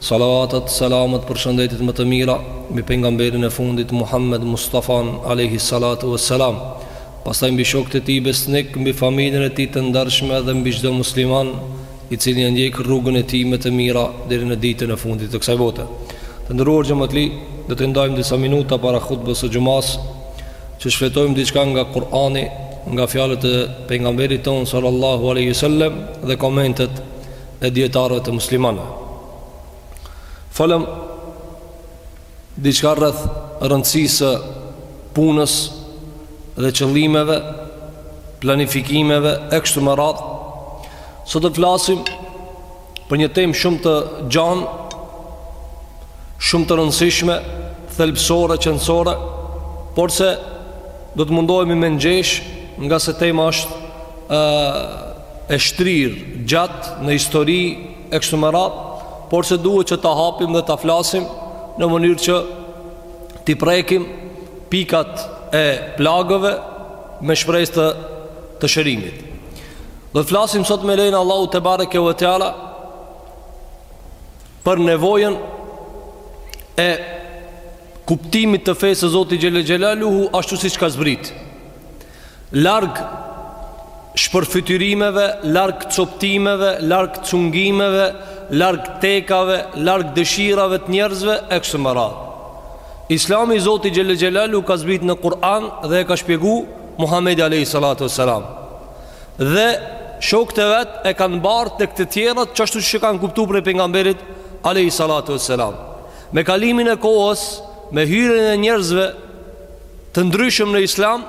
Salavatet, selamet, përshëndetjet më të mira mbi pejgamberin e fundit Muhammed Mustafan alejhi salatu ves selam, pastaj mbi shokët e tij besnik, mbi familjen e tij të ndershme dhe mbi çdo musliman i cili e ndjek rrugën e tij me të mira deri në ditën e fundit të kësaj bote. Të nderuar xhamatli, do t'i ndajmë disa minuta para hutbes së xhumas që shfletojmë diçka nga Kur'ani, nga fjalët e pejgamberit tonë sallallahu alejhi wasallam dhe komentet e dijetarëve të muslimanëve. Folëm diçka rreth rëndësisë së punës dhe qëllimeve, planifikimeve e kështu me radhë. Sot do të flasim për një temë shumë të gjanë, shumë të rëndësishme, thelbësore, qënësore, porse do të mundohemi me ngjesh nga se tema është ë e shtrirë gjatë në histori e kështu me radhë, por se duhet që ta hapim dhe ta flasim në mënyrë që t'i prekim pikat e plagëve me shpresë të të shërimit. Do të flasim sot me lejen e Allahut tebareke ve teala për nevojën e kuptimit të fesë së Zotit Xhele Xhelaluhu ashtu siç ka zbrit. Larg shpërfytyrimeve, larg copëtimeve, larg cungimeve, larg tekave, larg dëshirave të njerëzve e kështu me radhë. Islami i Zotit Xhele Xhelaluhu ka zbrit në Kur'an dhe e ka shpjegu Muhamedi alayhi salatu wasalam. Dhe shokët e vet e kanë bart tek të tjerët çashtu siç e kanë kuptu prej pejgamberit alayhi salatu wasalam. Me kalimin e kohës, me hyrjen e njerëzve të ndryshëm në islam,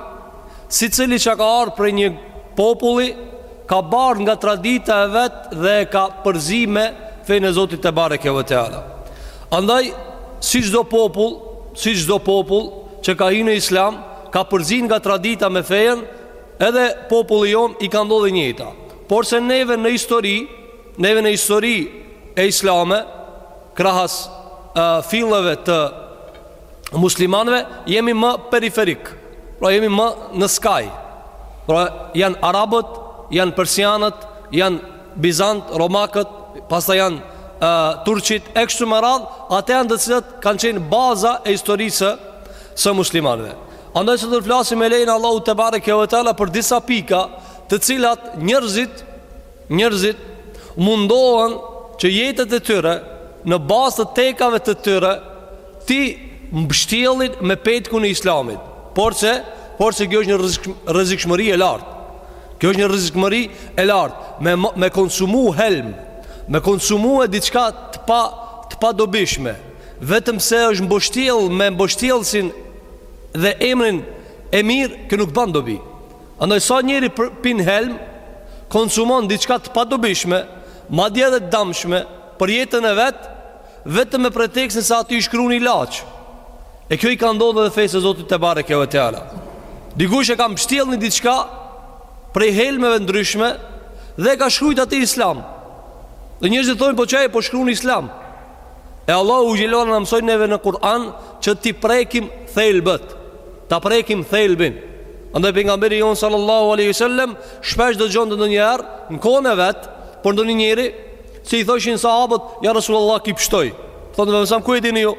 secili që ka ardh prej një populli, ka bart nga tradita e vet dhe e ka përzi me fenë e Zotit tebareke ve teala. Andaj, si çdo popull, si çdo popull që ka hi në islam, ka përzi nga tradita me fenë, edhe popullit tonë i ka ndodh e njëjta. Porse neve në histori, neve në historinë islame, krahas uh, filleve të muslimanëve jemi më periferik. Pra jemi më në skaj. Pra janë arabët, janë persianët, janë bizantët, romakët, pastaj janë uh, turqit e kështu me radhë, ata janë të cilët kanë qenë baza e historisë së muslimanëve. Andaj sot do të flasim me lejen e Allahut tebareke ve teala për disa pika, të cilat njerëzit Njerëzit mundohen që jetët e tyre në bazë të tekave të tyre t'i mbështjellin me petkun e islamit. Porse, porse kjo është një rëzikshmëri e lartë. Kjo është një rrezikshmëri e lartë. Me, me konsumu helm, me konsumu e diçka të pa, të padobishme. Vetëm se është mbështjell me mbështjellësin dhe emrin e mirë, kjo nuk ban dobi. Andaj sa njëri pin helm, konsumon diçka të padobishme, madje edhe damshme për jetën e vet, vetëm me pretekstin se aty i shkrun ilaç. E kjo i ka ndodhur edhe fesë Zotit tebareke ve teala. Dikush e ka mbështjell ni diçka prej helmeve ndryshme dhe ka shkrujt aty islam. Dhe njerëzit thonë po qe po shkrun islam. E Allahu xhelle ve ala na mësoi neve në Kur'an Që t'i prekim thelbet Ta prekim thelbin Andaj pejgamberi jonë sallallahu aleyhi sallem Shpesh dëgjonte ndonjëherë Në kohën e vet Për ndonjë njeri Se i thoshin sahabët Ja Rasulullah ky pshtoi Thonë ve me sam ku e dini ju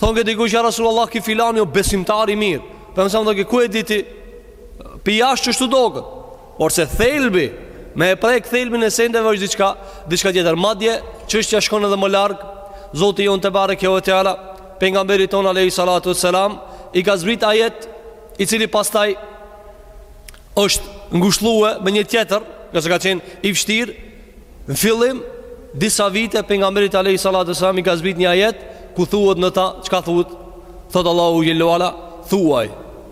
Thonë ke dikush ja Rasulullah ky filani o besimtar i mirë Ve me sam thojke ku e diti Pi jashtë kështu doket Porse thelbi, me e prek thelbin e sendeve është diçka, diçka tjetër. Madje çështja shkon edhe më larg. Zoti jonë tebareke ve teala, pejgamberit tonë alayhi salatu wassalam, i ka zbrit ajet i cili pastaj është ngushëlluar me një tjetër, ngase ka qenë i vështirë. Në fillim disa vite pejgamberit alayhi salatu wassalam i ka zbrit një ajet ku thuhet në ta, çka thuhet? Thotë Allahu jelle wala, thuaj.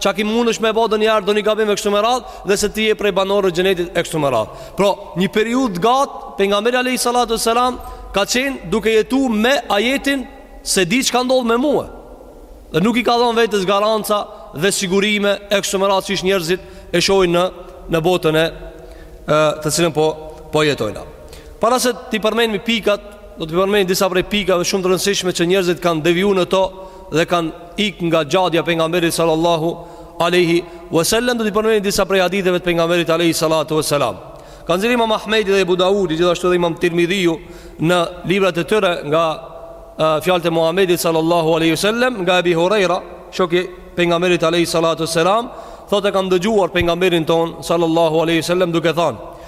Çka ki mundesh me bo do një arë, do një gabim e kështu me radhë Dhe se ti je prej banorëve xhenetit e kështu me radhë Por, një periudhë gjatë, pejgamberi Alehi Salatu Selam Ka qenë duke jetu me ajetin s'e di çka ndodh me mue Dhe nuk i ka dhonë vetes garanca dhe sigurime e kështu me radhë Qysh njerëzit e shohin në, në botën e të cilën po, po jetojna Para se t'i përmendmi pikat, do t'i përmendi disa prej pikave shumë të rëndësishme që njerëzit kanë devijue në to dhe kanë ik nga xhadja pejgamberit sallallahu alaihi wasallam do t'i përmendim disa prej haditheve të pejgamberit alaihi salatu wasalam. Ka nxjerrë Imam Ahmedi dhe Abu Daudi gjithashtu edhe Imam Tirmidhiu në librat e tyre nga fjalët e Muhamedit sallallahu alaihi wasallam nga Abi Huraira, shoku i pejgamberit alaihi salatu wasalam, thotë kam dëgjuar pejgamberin tonë sallallahu alaihi wasallam duke thënë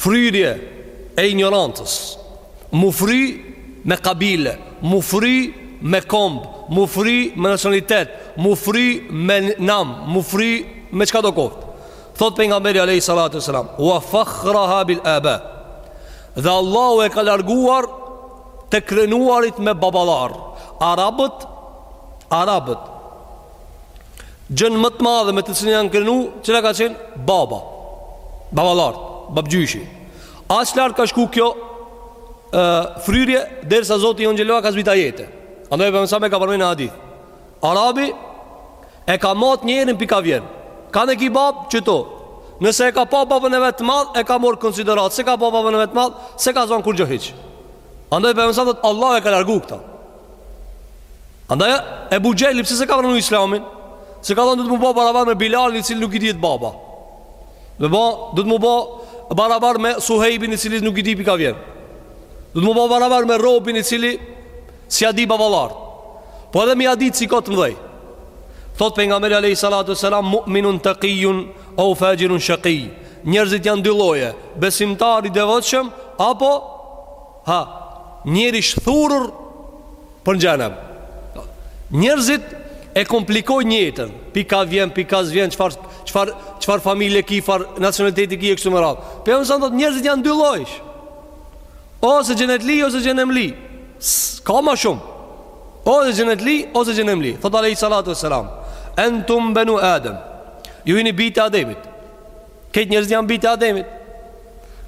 Fryrje e injorancës, m'u fry me kabile, m'u fry me komb, m'u fry me nacionalitet, m'u fry me nam, m'u fry me çkado koftë. Thotë pejgamberi alayhi salatu wasalam, "Wa fakhraha bil aba." Dhe Allahu e ka larguar të krenuarit me baballarë. Arabët, arabët Gjënë më të madhe me të cilën janë krenu cila ka qenë baba Baballarët, babëgjyshi Aq lart ka shku kjo e, Fryrje, derisa Zoti jonë xhele ue ala ka zbrit ajete Andaj Pejgamberi alejhi selam ka përmend hadith Arabi E ka mat njerin pi kah vjen Kanë e ki babë qëtu Nëse e ka pa babën e vet t'madh E ka marrë n'konsideratë S'e ka pa babën e vet t'madh S'e ka zanë kurgjo hiç Andaj Pejgamberi alejhi selam Allahu e ka largu këta Andaj Ebu Xhehli pse s'e ka pranu islamin Se ka thonë du të mu bo barabar me Bilalin i cili nuk i dihet baba Dhe bo du të mu bo barabar me Suhejbin i cili nuk i dihet pi kah vjen Du të mu bo barabar me robin i cili s'ia di baballarët Po edhe me ia di cikot më dhej Thot Pejgamberi alejhi salatu selam Mu'minun tekijun ve faxhirun shekij Njerëzit janë dy lloje Besimtar i devotshëm Apo Ha, njeri i shthurur për në xhehenem. Njerëzit e komplikojnë jetën. Pi kah vjen, pi kah s'vjen, çfarë, çfarë, çfarë familje ki, çfarë nacionaliteti ki e kështu me radhë. Pejgamberi alejhi selam thotë, njerëzit janë dy llojsh. Ose xhenetli, ose xhehenemli. Ka ma shumë. Ose xhenetli, ose xhehenemli. Thotë alejhi salatu ve selam. Entum benu Adem. Ju jini bijtë e Ademit. Kejt njerëzit janë bijtë e Ademit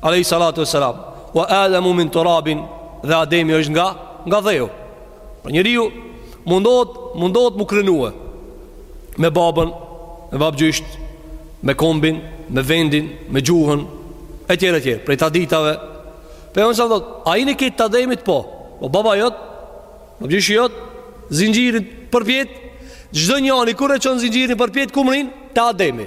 Alejhi salatu ve selam Ve Ademu min turabin Dhe Ademi është nga, nga dheu Pra njeriu mundohet, mundohet m'u krenu Me babën Me babëgjysht Me kombin Me vendin Me gjuhën E tjera e tjera Prej traditave Pejgamberi alejhi selam thotë A jini kejt të Ademit po Po baba jot Babëgjyshi jot Zinxhirin përpjetë Çdo njani kur e çon zinxhirin përpjetë Ku mrrin Te Ademi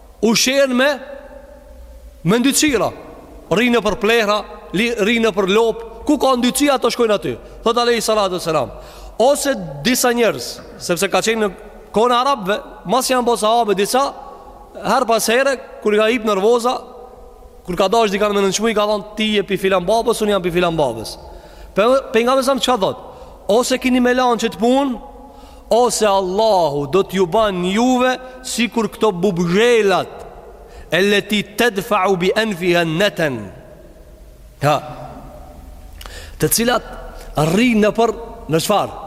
Ushqehen me me ndytsira. Rrinë nëpër plehra, rrinë nëpër lop, ku ka ndytsira ato shkojnë aty. Thot alejhi salatu ve selam, ose disa njerëz, sepse ka qenë në kohën e arabëve, masi janë bo sahabë disa herë pas here kur i ka hip nervoza, kur ka dasht dikan me nënçmu i ka thënë ti je pi filan babës, unë jam pi filan babës. Pejgamberi alejhi selam çka thot? Ose kini me lanë qet punë, Ose Allahu do t'ju ban juve sikur këto bubuzhelat elleti tedfa'u bi enfiha neten. Ha, të cilat rrinë nëpër në çfarë,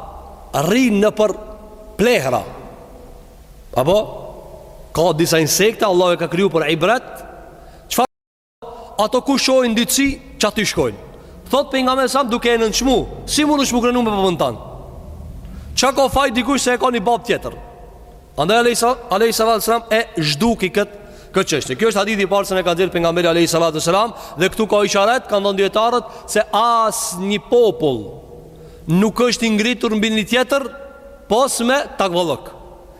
rrinë nëpër plehra. Apo, ka disa insekte, Allahu e ka kriju për ibret, ato ku shohin ndytësi, që aty shkojnë. Thot pejgamberi selam duke e nënçmu, si mundesh m'u krenu me babën tan. Ça ka faj dikush se e ka një bab tjetër. Andaj alejhi salatu selam e zhduki këtë këtë çështje. Kjo është hadithi i parë se ne ka nxjerr pejgamberi alejhi salatu selam dhe këtu ka isharet, kan thon dijetarët, se asnjë popull nuk është i ngritur mbi një tjetër, pos me takvallëk.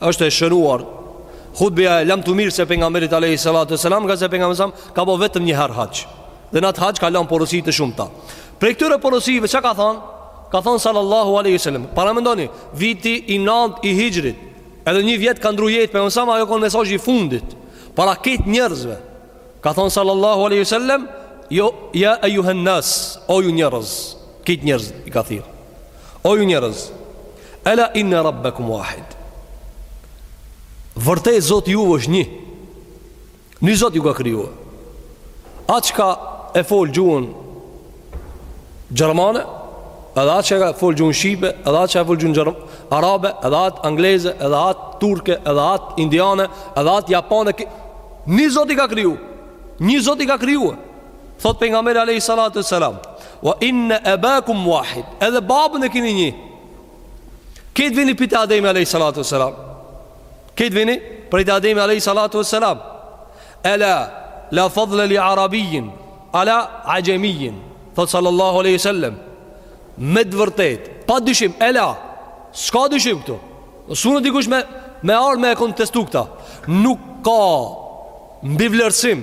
Është e shënuar Hutbeja e lamtumirës e pengamberit Alejhi Salatu Selam Ngase pengamberi Selam Ka bo vetëm një herë haxh Dhe në atë haxh ka lan porosi të shumta Prej këtyre porosive çka ka thonë Ka thonë sallallahu aleyhi sallam Paramendoni Viti i nantë i hixhrit Edhe një vjet ka ndrru jetë pengamberi Selam Ajo u kon mesazh i fundit Para kejt njerëzve Ka thonë sallallahu aleyhi sallam Jo, ja ejjuhen-nas O ju njerëz Kejt njerëzit i ka thirr O ju njerëz Ela inna rabbakum wahid. Vërtet Zoti juv është një. Një Zot ju ka krijuar. Atë çka e fol gjuhën gjermane, edhe atë çka e fol gjuhën shqipe, edhe atë çka e fol gjuhën gjerm arabe, edhe atë angleze, edhe atë turke, edhe atë indiane, edhe atë japane, një Zot i ka krijuar. Një Zot i ka krijuar. Thot pejgamberi alejhi salatu selam Wa inna ebakum wahid Edhe babën e kini një Kejt vini prej te Ademi alejhi salatu selam Kejt vini prej te Ademi alejhi salatu selam Ela La fadle li arabijin Ala ajemijin Thot sallallahu alejhi ve sellem Me të vërtetë Pa dyshim Ela S'ka dyshim këtu S'un dikush me Me ardh me e kontestu këta Nuk ka Mbivlerësim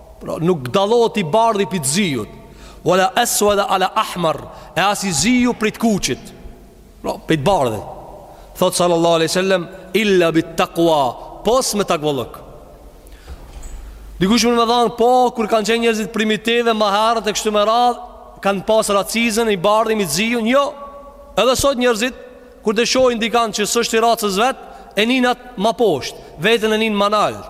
Pra nuk dallohet i bardhi prej t'ziut Wala eswada ala ahmar E as i ziu prej t'kuqit Pra prej t'bardhi Thot sallallahu alaihi sallam Illa bit takua Pos me takvallëk Dikush mun me thanë Po kur kanë qenë njerzit primitivë Ma herët e kështu me radhë Kanë pas racizëm i bardhi mi t'ziun Jo Edhe sot njerzit Kur të shohin dikan që s'osht i racës vet E nin atë ma poshtë Veten e nin ma nalt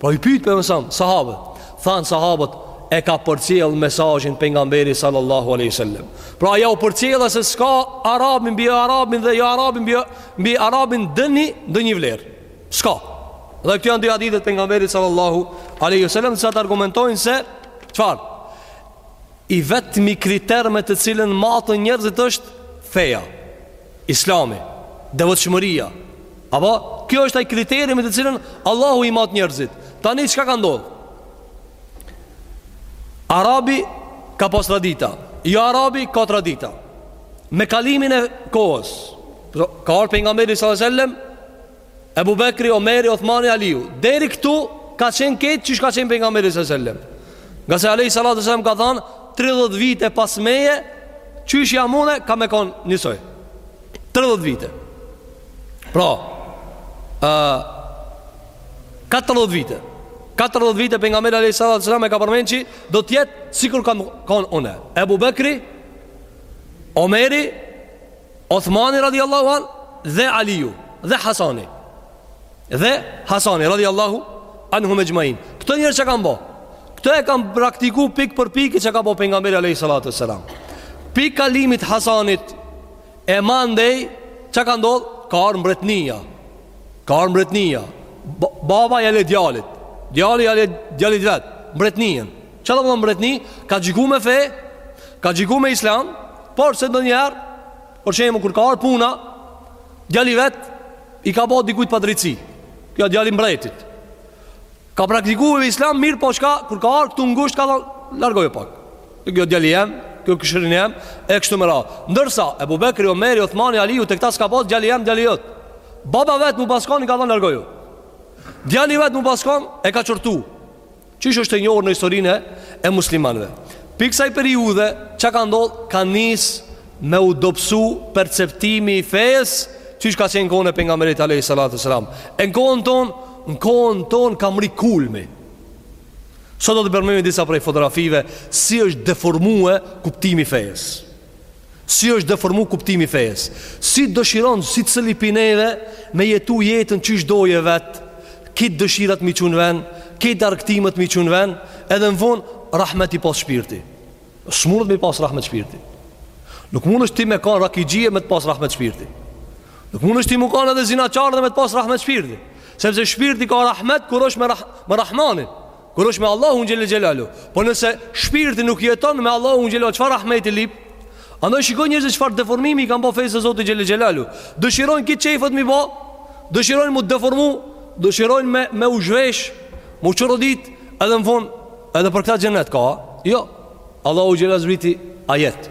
Pra i pyet pejgamberi selam sahabët. Thanë sahabët e ka përcjell mesazhin pejgamberi sallallahu alaihi wasallam. Pra jau përcjell se s'ka arabi mbi arabin dhe joarabi mbi mbi arabin dëni ndonjë vlerë. S'ka. Dhe këtu janë dy hadithe të pejgamberit sallallahu alaihi wasallam që argumentojnë se çfarë? I vetmi kriter me të cilën matën njerëzit është feja, islami, devotshmëria, Apo, kjo është ai kriteri me të cilën Allahu i mat njerëzit. Tani çka ka ndodh? Arabi ka pas tradita. Jo Arabi ka tradita. Me kalimin e kohës, ka ardh pejgamberi sallallahu alajhi wasallam, Ebu Bekri, Omeri, Uthmani, Aliu. Deri këtu ka qenë krejt qysh ka qenë pejgamberi sallallahu alajhi wasallam. Ngase alejhi salatu ve selam ka thanë 30 vite pas meje Qysh jam une ka me kon njësoj 30 vite. Pra, ë uh, 40 vite. 40 vite pejgamberi alayhis salatu wasalam e ka përmend që do të jetë sikur kam kon unë. Ebu Bekri, Omeri, Othmani radiallahu an dhe Aliu dhe Hasani. Dhe Hasani radhiyallahu anhum exhmain. Këto njerëz çka kanë bo. Këto e kanë praktiku pik për pikë çka ka bo pejgamberi alayhi salatu wasalam. Pi kalimit Hasanit e mandej çka ka ndodh? Ka ardh mbretnia. Ka ardh mbretnia. Baba ja le djalit. Djali ja le djalit vet mbretnien. Çka do të thotë mbretni? Ka gjyku me fe, ka gjyku me islam, por se ndonjëherë Për shembull kur ka ardh puna, djali vet i ka bo dikujt padrejtësi. Ky o djali mbretit. Ka praktiku Islam mirë, po çka kur ka ardh këtu ngushtë ka thonë largoju pak. Ky o djali jem, ky o kushërini jem, e kështu me radhë. Ndërsa Ebu Bekri, Omeri, Uthmani, Aliu tek ta s'ka pas djali jem, djali jot. Baba vet me pas kon i ka thonë largoju. Djali vet me pas kon e ka qortu. Qysh është e njohur në historinë e muslimanëve. Pi kësaj periudhe, çka ka ndodh? Ka nis me u dobësu perceptimi i fejes, qysh ka qenë n'kohën e pejgamberit alayhi salatu sallam. E në kohën ton, në kohën ton ka mri kulmi. Sot do të përmendim disa prej fotografive si është deformu kuptimi i fejes. Si është deformu kuptimi i fejes Si dëshiron secili pi neve Me jetu jetën qysh do ai vet Krejt dëshirat me i çu n'ven Krejt argëtimet me i çu n'ven Edhe në fun Rahmet i pas shpirti S'mundet me pas rahmet shpirti Nuk mundesh ti me kan rakixhi e me të pas rahmet shpirti Nuk mundesh ti me kan edhe zinaqar edhe me të pas rahmet shpirti Sepse shpirti ka rahmet kur është me, rah me rahmanin Kur është me Allahun xhele xhelalu, po nëse shpirti nuk jeton me Allahun xhele, çfarë rahmeti lip? Andaj shikoji njerëzit çfarë deformimi i kanë bo fesë së Zotit xhele xhelalu. Dëshirojnë krejt qejfet me i bo, dëshirojnë mu deformu, dëshirojnë me me u zhvesh, mu çorodit, edhe në fund, edhe për këta xhenet ka. Jo. Allahu xhele zbriti ajet.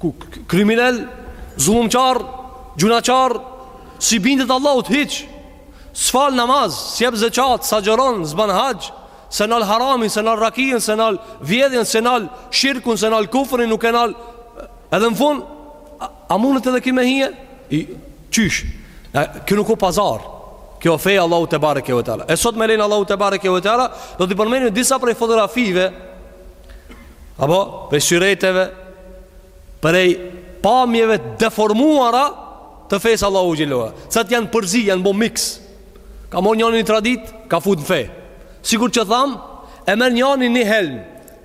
ku kriminel, zullumqar, gjynahqar, s'i bindet Allahut hiq, s'fal namaz, s'jep zeqat, s'agjëron, s'ban haxh, s'e nal haramin, s'e nal rakijën, s'e nal vjedhjen, s'e nal shirkun, s'e nal kufrin, nuk e nal, edhe në fund, a, a mundet edhe ky me hi? I, qysh, e, kjo nuk o pazar, kjo feja Allahut tebareke ve teala. E sot me lejen Allahut tebareke ve teala, do t'i përmenim disa prej fotografive, Apo, prej syreteve, prej pamjeve deformuara të fejës Allahu xhele ue ala. Cilat janë përzi, janë bo mix. Ka mor njani një traditë, ka fut në fej. Sikur që thamë, e merr njani një helm,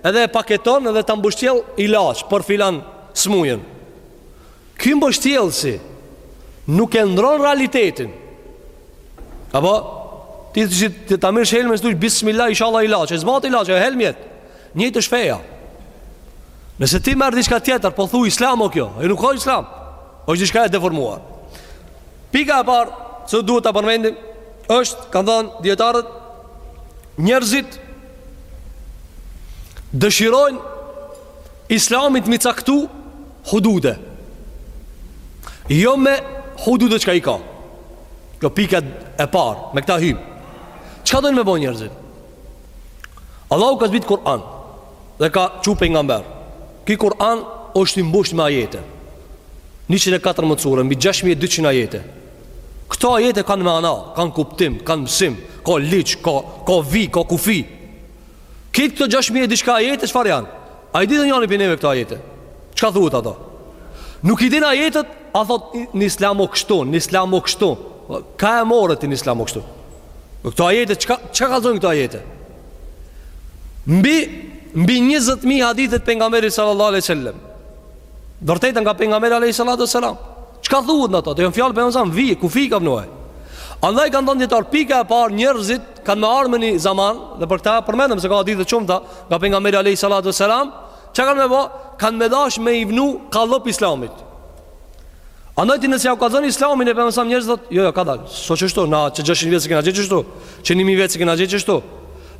edhe e paketon edhe ta mbështjell ilaç për filan smujën. Ky mbështjellësi nuk e ndron realitetin. Apo, ti të, të, të, ta merrsh helmin, të thush bismillah, inshallah ilaç, e s'bahet ilaç, e helm jet. Njëjtë është feja. Nëse ti merr diçka tjetër, po thu Islam o kjo, ai nuk o Islam. Është diçka e deformuar. Pika e parë që duhet ta përmendim është, kanë thënë dijetarët, njerëzit dëshirojnë Islamit m'i caktu hudude. Jo me hudude çka i ka. Kjo pika e parë, me këta hymë. Çka dojnë me bo njerëzit? Allahu ka zbrit Kur'an Dhe ka çu pejgamber Ky Kur'an është i mbusht me ajete 114 sure Mbi 6200 ajete Këta ajete kanë mana Kanë kuptim, kanë mësim Ka ligj, ka, ka vi, ka kufi Krejt këto 6000 diçka ajete çfarë janë? A i di donjani prej neve këta ajete? Çka thuhet n'ato? Nuk i din ajetet, a thot në islam o kështu, në islam o kështu. Ka e more ti në islam o kështu. Në këta ajete, çka, çka kallzojnë këta ajete? Mbi, mbi 20.000 hadithe t'Pejgamberit sallallahu alejhi ve selem. Të vërteta nga Pejgamberi alejhi salatu ve selam. Çka thuhet në ato? Ato janë fjalë për Ramazan, vi, kufi ka vnu ai. Andaj kanë thënë dijetarët pika e parë njerëzit kanë me ardhë në zaman dhe për këtë përmendëm se ka hadithe të shumta nga pejgamberi alayhi salatu selam, çka kanë me bë? Kanë me dash me i vnu kallëp islamit. Andaj ti nëse jau kallzon islamin e pejgamberit njerëzit thotë, jo, jo, kadal. S'o qështu, na qe 600 vjet që kena gjet qështu, qe 1000 vjet që kena gjet qështu.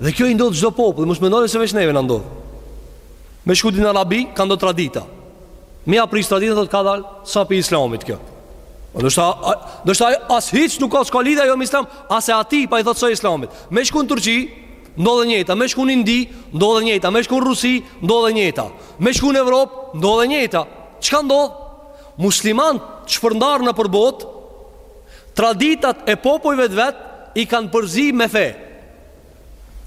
Dhe kjo i ndodh çdo popull, mos mendoni se veç neve na ndodh. Me shku ti n'Arabi kanë do tradita. Me ia prish traditën thot kadal s'o prej islamit kjo. Ndoshta, ndoshta as hiç nuk ka s'ka lidhje ajo me islam, a se atij po i thot s'o islamit. Me shku në Turqi, ndodh e njëjta, me shku në Indi, ndodh e njëjta, me shku në Rusi, ndodh e njëjta, me shku në Evropë, ndodh e njëjta. Çka ndodh? Musliman shpërndar nëpër botë, traditat e popujve të vet i kanë përzi me fe.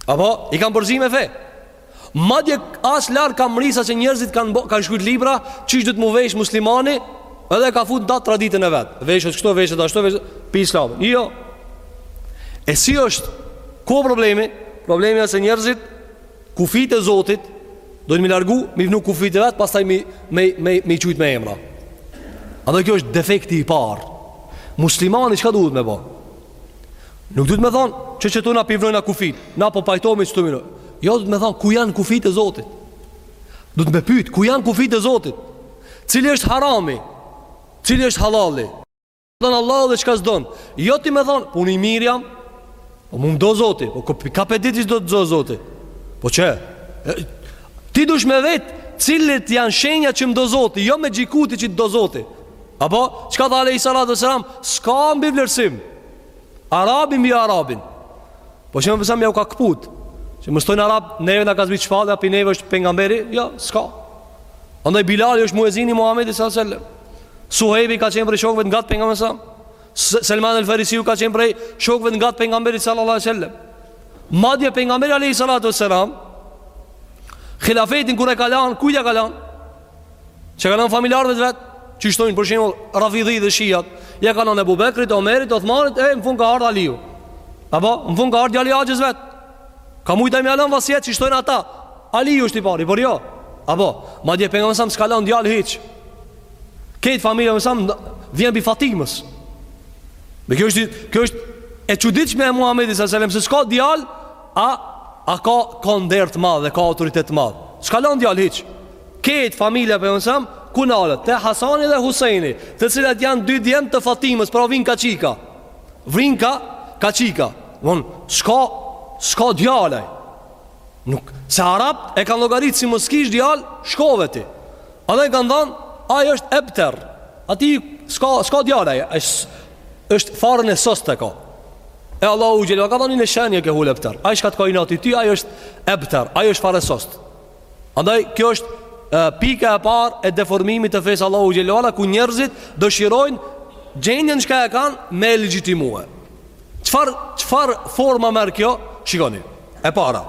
Apo i kanë përzi me fe. Madje aq larg ka mrri sa që njerëzit kanë bo, kanë shkruajt libra, qysh duhet m'u vesh muslimani, edhe ka fut atë traditën e vet. Veshet kështu, veshet ashtu, veshet pi islami. Jo. E si është ku problemi? Problemi është se njerëzit kufijt e Zotit don me i largu, me i vnu kufijt e vet, pastaj me me me me i qujt me emra. Edhe kjo është defekti i parë. Muslimani çka duhet me bë? Nuk duhet me thonë që qëtu na p'i vnojna kufijt Na po pajtohemi qëtu minoj Jo duhet me thonë ku janë kufijt e Zotit Duhet me pyt ku janë kufijt e Zotit Cili është harami Cili është halali Don Allahu dhe çka s'don Jo ti me thonë Po unë i mirë jam Po mu m'do Zoti Po ka p'e din që do të don Zoti Po që Ti duhesh me vetë Cilat janë shenjat që më do Zoti Jo me gjyku ti që të do Zoti Apo, çka tha alejhi salatu ve selam, s'ka mbivlerësim, Arabi mbi Arabin, pejgamberi a.s. jau ka këput, që mos thojnë Arabt, neve na ka zbrit shpallja, prej neve është pejgamberi, ja, jo, s'ka. Andaj Bilali është muezini Muhammedit s.a.s. Suhejbi ka qenë prej shokve ngat pejgamberit s.a.s. Selman el Farisiu ka qenë prej shokëve ngat pejgamberit sallallahu alaihi wasallam. Madje pejgamberi alaihi salatu wasallam hilafetin kur e ka lanë, kujt ja ka lanë? S'e ka lanë familjarëve të vetë Qysh thojnë për shembull Rafidhit dhe Shijat Ja ka lanë Ebu Bekrit, Omerit, Othmanit E në fund ka ardhë Aliu Apo, në fund ka ardhë djali i axhës vetë Ka mujtë me ja lanë vasijet qysh thojnë ata Aliu është i pari, por jo Apo, madje pejgamberi a.s. s'ka lënë djalë hiç Ketë familje mësam Vjen pi Fatimës Dhe kjo është, kjo është e çuditshme e Muhamedit sallallahu alajhi wasallam se s'ka djalë a a ka ka nder të madh dhe ka autoritet të madh. S'ka lënë djalë hiç. Ketë familja pejgamberit, ku nalet, te Hasani dhe Husejni, të cilët janë dy djem të Fatimës, pra vinë ka çika. Vinë ka, ka çika. Von, s'ka, s'ka djal ai. Nuk, se Arabt e kanë llogaritë si mos kish djal, shkove ti. Ata e kanë thanë, ai është ebter. Ai që s'ka, s'ka djal ai, është, është farën e sosë të ka. E Allahu xhele, ka thanë inne shanieke huvel ebter. Ai çka të ka inat ty, ai është ebter, ai është farë e sosë. Andaj kjo është pika e parë e deformimit të fesë Allahut xhele xhelaluhu ku njerëzit dëshirojnë gjendjen çka e kanë me e legjitimue. Çfar, çfar forme merr kjo? Shikoni, e para.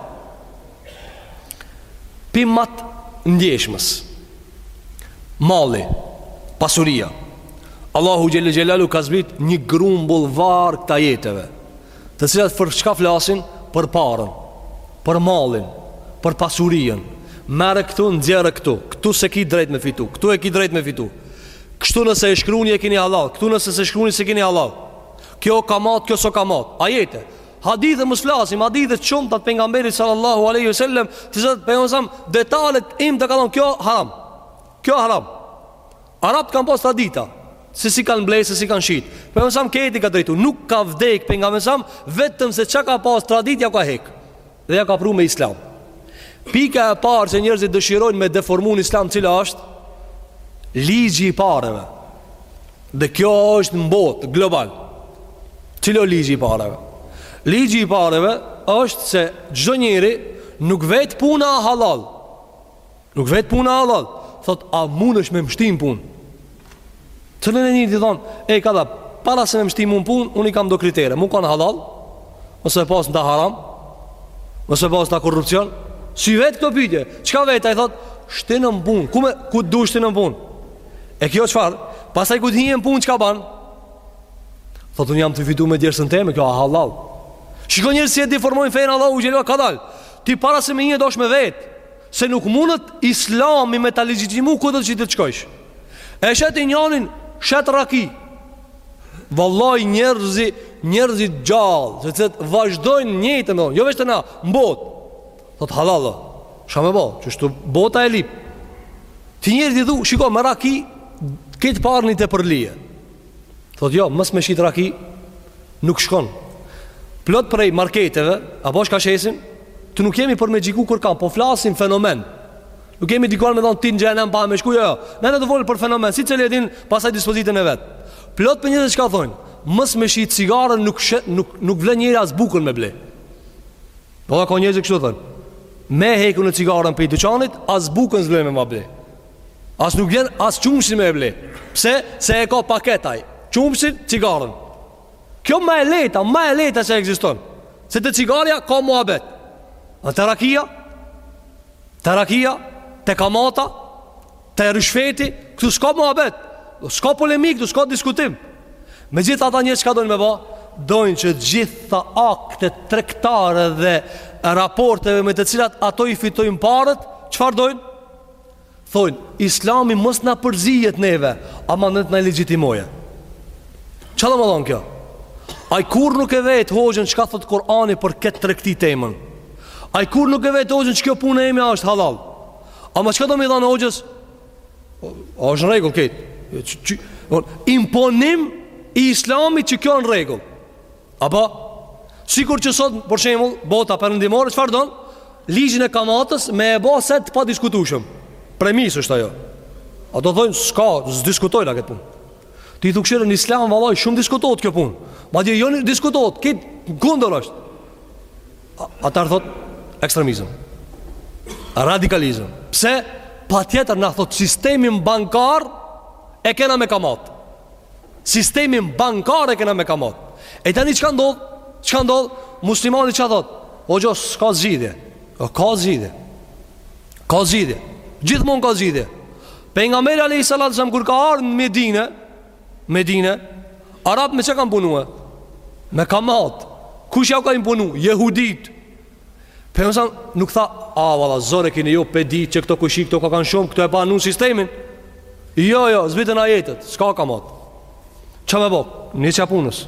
Pi ma t'ndjeshmes, mali, pasuria. Allahu xhele xhelaluhu ka zbrit një grumbull varg t'ajeteve. të cilat për çka flasin për parën, për mallin, për pasurien. Merre këtu, nxjerre këtu. Këtu s'e ki drejt me fitu, këtu e ki drejt me fitu. Kështu nëse e shkruni e keni halal, këtu nëse s'e shkruni s'e keni halal. Kjo kamat, kjo s'o kamat. Ajete. Hadithet mos flasim, hadithet e shumta të pejgamberit sallallahu alaihi wasallam, të cilat pejgamberi detalet i m'ka lon kjo haram. Kjo haram. Arabët kanë pas tradita, se si kanë ble, se si kanë shit. Pejgamberi a.s. këtë e ka drejtu, nuk ka vdek pejgamberi a.s. vetëm se çka ka pas traditë jau ka hek. Dhe ja ka pru me islam. Pika e parë që njerëzit dëshirojnë me deformu në islam cila është ligji i pareve. Dhe kjo është në botë global. Cili o ligji i pareve? Ligji i pareve është se çdo njeri nuk vet puna a halal. Nuk vet puna o drejtë Thot, a mund është me mështim pun Të në në një të thonë E ka dhe, para se me mështim unë pun Unë i kam do kritere, me u kanë halal Mos me pas në të haram Mos me pas në të korrupsion S'i vet këto pytje Çka vet, ai thot, shtim në pun Ku, me, ku të dush shtim në pun E kjo çfar, pasaj kur të hin në pun Çka ban Thot, unë jam tu fitu me djersën teme Kjo a halal Shiko njerëzit si e deformojnë fejnë Allahu xh.sh. kadal Ti para se me nis duhesh me vet Se nuk mundet islami me ta legjitimu kudo që ti t'shkojsh. E sheh ti njanin, shet raki. Vallahi njerëzi, njerëzit gjallë, sot e vazhdojnë vazhdojnë njëtën, dhe, jo veshtë na, mbot. Dhe të halallë, shka me bo, që shtu bota e lip. Ti njeri i dhu, shiko, me raki, këtë paren ti e përlyn. Thot jo, mos me shit raki Nuk shkon Plot prej marketeve Apo çka shesin Ne nuk jemi për me gjiku kurrkan Po flasim fenomen Nuk kemi dikon me thonë ti në xhehnem po me shku jo, jo. Ne jem tu folë për fenomen Secili e din pasaj dispozitën e vetë Plot prej njerëzve çka thonë Mos me shit cigare nuk, shë, nuk, nuk vjen njeri as bukën me ble Po dhe ka njerëz kështu thonë Me hek unë cigaren prej duqanit As bukën s'vjen me ma ble As nuk vjen as qumshtin me e ble Pse? Se e ka paket ai Qumshtin, cigaren Kjo ma e lehta, ma e lehta që ekziston Se te cigarja ka muhabet Po te rakia Te rakia Te kamata Te ryshfeti Këtu s'ka muhabet S'ka polemik, këtu s'ka diskutim Megjithatë njerëz çka dojnë me ba Dojnë që gjitha aktet tregtare dhe raporteve me të cilat ato i fitojnë paret Çfarë dojnë? Thojnë, islami mos na përzijet neve, ama në të na legjitimoje. Çka do me thonë kjo? Ai kur nuk e vet hoxhën çka thot Kur'ani për këtë tregti temen. Ai kur nuk e vet hoxhën qikjo puna e jemja a është halal. Ama çka do me i thanë hoxhës? A është në rregull këtë? Imponim i Islamit që kjo në rregull. Apo, sikur sot, për shembull, bota perëndimore, çfarë don? Ligjin e kamatës me e bo si të padiskutueshëm. Premisë është ajo. Ata thojnë, s'ka, s'diskutojm na këtë punë. Ti thu kshyr në islam, vallahi, shumë diskutohet kjo punë. Madje, jo diskutohet, krejt kundër është. Atëherë thotë, ekstremizëm. Radikalizëm. Pse? Patjetër na thotë, sistemin bankar e kena me kamatë. Sistemin bankar e kena me kamat. E tani çka ndodh? Çka ndodh? Muslimani çka thot? O jo, s'ka zgjidhje. O ka zgjidhje. Ka zgjidhje. Gjithmonë ka zgjidhje. Pejgamberi alejhi salatu ve selam kur ka ardh në Medinë, Medinë, arabët me çka kanë punu? Me kamat. Kush jau ka imponu? Jehudit. Pejgamberi alejhi selam nuk tha, "A valla, zor e keni jo pe di që këto kushte këto ka kanë shumë, këto e banë sistemin." Jo, jo, zbritën ajetet, s'ka kamat. Ça me bo? Nisja punës.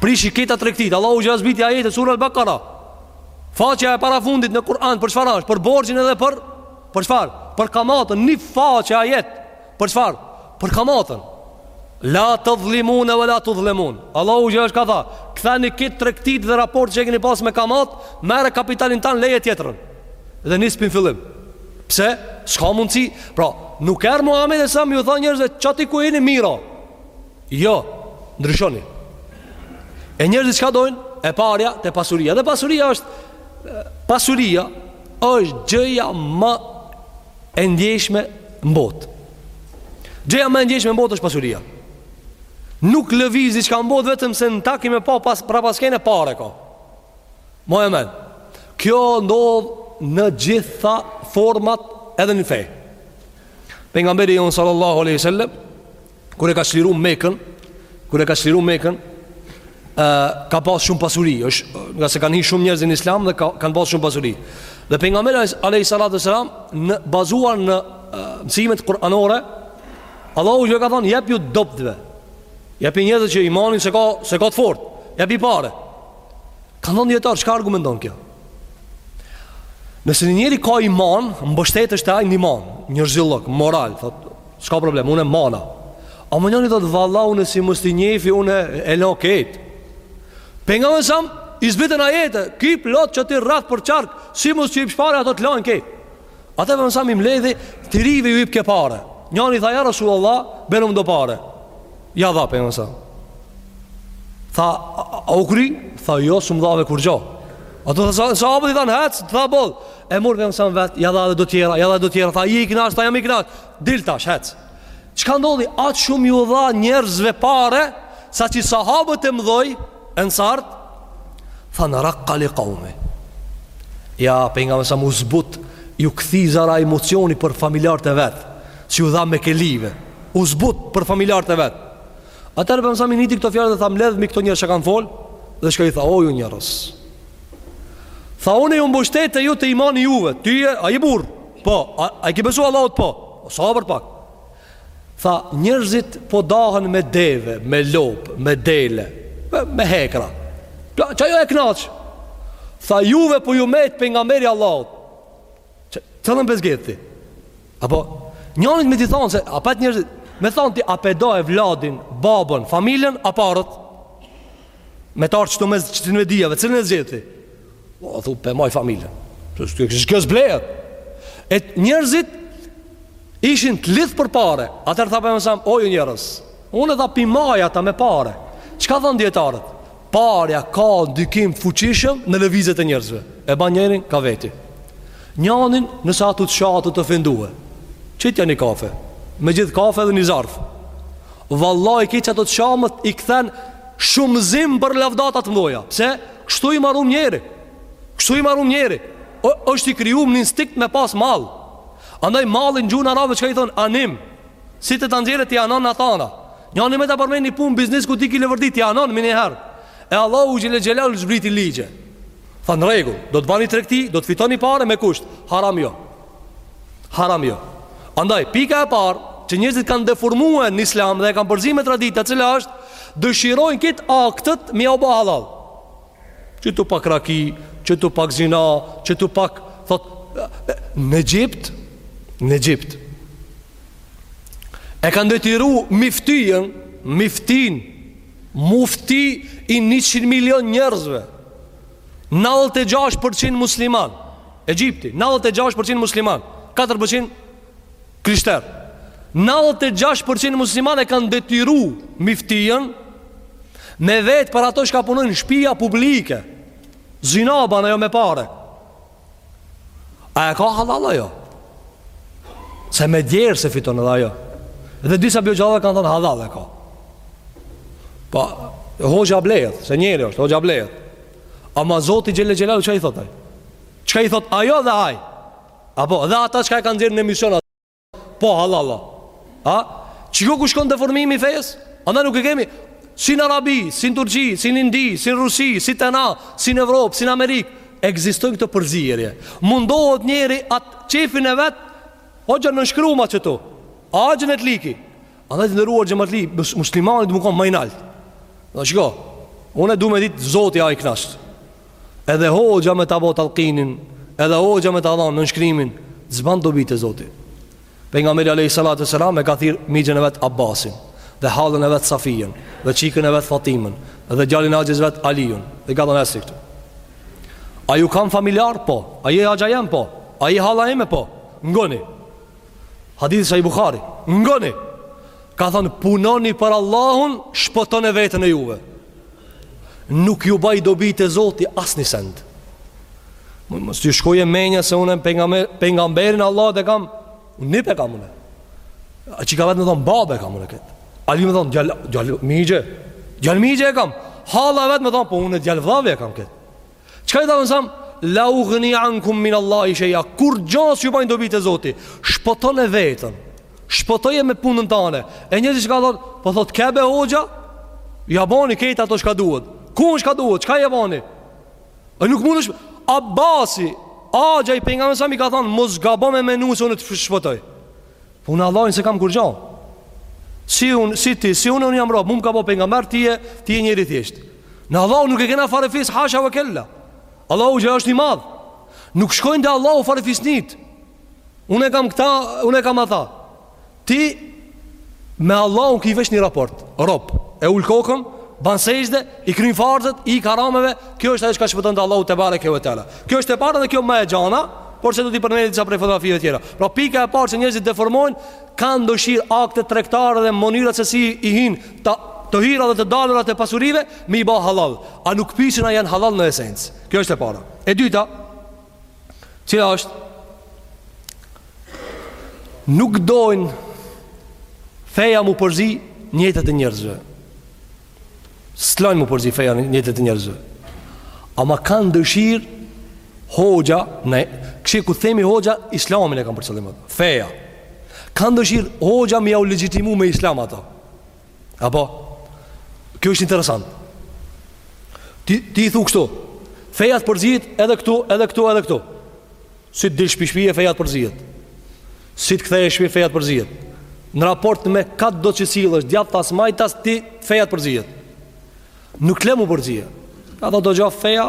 Prishi këta tregtit, Allahu xh.sh. zbriti ajetet sura Al-Baqara. Faqja e parafundit në Kur'an për çfarë është? Për borxhin edhe për për çfarë? Për kamatën, një faqe ajet. Për çfarë? Për kamatën. La tadhlimune ve la tudhlemun Allahu xh.sh. ka thanë Ktheni këtë tregti dhe raport që e këni pas me kamat Merre kapitalin tand leje tjetrën Dhe nis prej fillimit Pse? S'ka mundësi Pra, nuk erdh Muhammedi alejhi selam ju tha njerëzve Qaty ku jeni mirë Jo, ndryshoni E njerëzit çka dojnë? E parja te pasuria Dhe pasuria është Pasuria është gjëja ma e ndjeshme në botë. Gjëja më e ndjeshme në botë është pasuria. Nuk lëviz diçka në botë vetëm se n'daç me pa prapaskenë pare ka. Mo e men. Kjo ndodh në gjitha format edhe në fe. Pejgamberi jon sallallahu alaihi wasallam Kur e ka çliru Mekën, kur e ka çliru Mekën, ë ka pas shumë pasuri, ngase kanë hi shumë njerëz në Islam dhe ka, kanë pas shumë pasuri. Dhe pejgamberi alayhi salatu wasalam bazuar në mësimet kuranore, Allahu ju ka thonë jepu të dobtëve. Jepi njerëz që imanin s'e ka s'e ka të fortë, jepi pare. Ka thonë dijetarët çka argumenton kjo? Nëse një njeri ka iman, mbështetesh te ai iman, njerëzillok, moral, thotë Ska problem, unë e mana. A më njëri dhëtë valla, unë si mës t'i njefi, unë e lo ketë. Për nga me samë, i zbitën a jetë, ki plot që ti rrath për qarkë, si mës që i pëshpare, ato të lojnë ketë. A të për më samë i mledhi, t'i rivi ju i pëke pare. Njani tha, ja rësu Allah, benë më do pare. Ja dha për nga me samë. Tha, a, a u kry? Tha, jo, së më dhave kur gjo. A të tha, sa abët i tha në hecë, tha, bodhë. E mur Pejgamberi alejhi selam vet, ja dha edhe do të tjera, ja dha do të tjera, tha je i kënaqur, tha jam i kënaqur. Dil tash, hec. Çka ndodhi? Aq shumë ju dha njerëzve pare, sa që sahabët e mëdhoj, ensarët, thanë rakka li kaume. Ja, Pejgamberi alejhi selam u zbut, ju kthy zemra, emocioni për familjarët e vet, që ju dha mekelive, u zbut për familjarët e vet. Atëherë Pejgamberi alejhi selam i niti këto fjalë dhe tha mledhmi këto njerëz që kanë folë Dhe çka i tha o ju njerëz Tha unë ju mbështeta ju te imani juve Ti je ai burrë Po, a, a i ki besu Allahut po O sabër pak Tha njerzit po dahen me deve Me lopë, me dele Me, me hekra Çka jo e knaqë Tha juve po ju met Pejgamberi i Allahut Ci, cilën pe zgjedh ti? Apo, njanit me t'i thonë se, apet njerëzit, me thonë ti, a pe do evladin, babën, familjen, a paret? Me t'ardh ty me zgjedh ti në mes dyjave, cilën e zgjedh ti? O, a thu, pe maj familjen. Se kjo s'blehet. E njerëzit ishin të lidhë për pare. Atëherë tha Pejgamberi alejhi selam, o ju njerëz, unë e dha, pi maj ata me pare. Çka thonë dijetarët? Parja ka ndikim fuqishëm në lëvizjet e njerëzve. E ban njerin ka veti. Njanin nëse â tu të sha, tu të ofendue. Qitja ni kafe. Me gjithë kafe dhe një zarf. Vallahi kejt ato të shamet i kthen shumëzim për lavdata të mëdha. Pse? Kështu i marum njeri. Kështu i marum njeri. O, është i krijum në instinkt me pas mall. Andaj mallin n'gjuhën arabe çka i thonë anim. Si të ta nxjerrë ti anon n'atë anë. Njani me ta përmend një punë biznes ku ti ke leverdi ti anon menjëherë. E Allahu xhele xhelaluhu zbriti ligje. Tha në rregull, do të bani tregti, do të fitoni pare me kusht, haram jo. Haram jo. Andaj pika e parë që njerëzit kanë deformue në Islam dhe e kanë përzi me tradita, cila është dëshirojnë këtë akt me jau ba hallall. Qitu pak raki, qitu pak zina, qitu pak, thot, në Egjipt, në Egjipt, e kanë detyru miftijën, miftin, mufti i 100 milion njerëzve, 96% musliman, Egjipti, 96% musliman, 4% Krishter, Nandhetë e gjashtë për qind musliman e kanë detyru Miftijën Me vet për ato çka punojnë shpia publike Zina ban ajo me pare A e ka hallall ajo Se me djersë fiton edhe ajo Dhe disa pi hoxhallarëve kanë thonë hallall e ka Pa, po, hoxha blejet, se njeri është, hoxha blejet Ama Zoti xhele xhelaluhu çka i thotë Çka i thotë ajo dhe aj Apo, dhe ata çka e kanë nxjerrë në emision, apo hallall a. A, qe ku shkon deformimi i fesë? Andaj nuk e kemi, si në Arabi, si në Turqi, si në Indi, si në Rusi, si te na, si në Evropë, si në Amerikë, ekzistojnë këto përzierje. Mundohet njeri atë qejfin e vet, hoxha nënshkruma qëtu, a gjen e të liki, Andaj të nderuar xhematli, muslimani do me kanë ma i naltë. Dhe shko, unë e du me ditë Zoti a i knaqt. Edhe hoxha me ta bo talkinin, edhe hoxha me ta dhanë nënshkrimin, s'ban dobi te Zoti. Pejgamberi a.s. e ka thirrë mixhën e vet Abbasin, dhe hallën e vet Safijen, dhe çikën e vet Fatimen, dhe djalin e axhës vet Alijun, dhe ka thënë ejani këtu. A ju kam familjar? Po. A je axha jem? Po. A je halla jeme? Po. Ngoni. Hadithi sahih Buhari, ngoni. Ka thënë punoni për Allahun, shpëtoni veten e juve. Nuk ju baj dobi te Zoti asnjë send. Mos ju shkojë menja se unë pejgamberin e Allahut e kam, unë nip e kam unë. A çika vet me thonë babë kam unë kët. Ali me thonë djal djal mixhe. Djal mixhe e kam. Halla vet me thonë po unë djal vllavi e kam kët. Çka i tha alejhi selam? La ugni ankum min Allahi sheja Kurgja s'ju baj dobi te Zoti Shpëtone veten Shpëtoje me punën tane E njerëzit çka thonë Po thot kebe hoxha Ja bani krejt ato çka duhet Ku çka duhet? Çka ja bani? E nuk mundet Abasi Axha i pejgamberit alejhi selam i ka thanë Mos gabo me menu se unë të shpëtoj Unë Allahun s'e kam kurgja Si unë, si ti, si unë, unë jam rob Mu më ka bo pejgamber, ti je, ti je njeri thjesht Na Allahun nuk e kena farefis, hasha ve kella Allahu xh.sh. është i madh Nuk shkojnë te Allahu farefisnitë Unë e kam këta, unë e kam ata Ti Me Allahun ki veç një raport Rob, e ul kokën, ban sexhde I kryn farzët, ik harameve, kjo është ajo çka shpëton te Allahu tebareke ve teala. Kjo është e para dhe kjo ma e gjana, por se do t'i përmendi disa prej fotografive tjera. Pra pika e parë që njerëzit deformojnë, kanë dëshirë aktet tregtare dhe mënyrat se si i hijnë të, të hira dhe të dalurat e pasurive, me i ba hallall. A nuk pysin a janë hallall në esencë. Kjo është e para. E dyta, cila është, nuk dojnë feja m'u përzi në jetët e njerëzve. S'lajnë m'u përzi feja në jetët e njerëzve Ama kanë dëshirë Hoxha ne, këta kur themi hoxha Islamin e kanë për qëllim Feja Kanë dëshirë hoxha me jau legjitimu me islam ato Apo Kjo është interesant Ti, ti i thu kështu Feja të përzihet edhe këtu, edhe këtu, edhe këtu Si të dilsh pi shpije feja të përzihet. Si të kthehesh shpi feja të përzihet. Në raport me kat do që sillesh djathtas majtas ti feja të përzihet. Nuk le mu përzihet. Ka do të gjof feja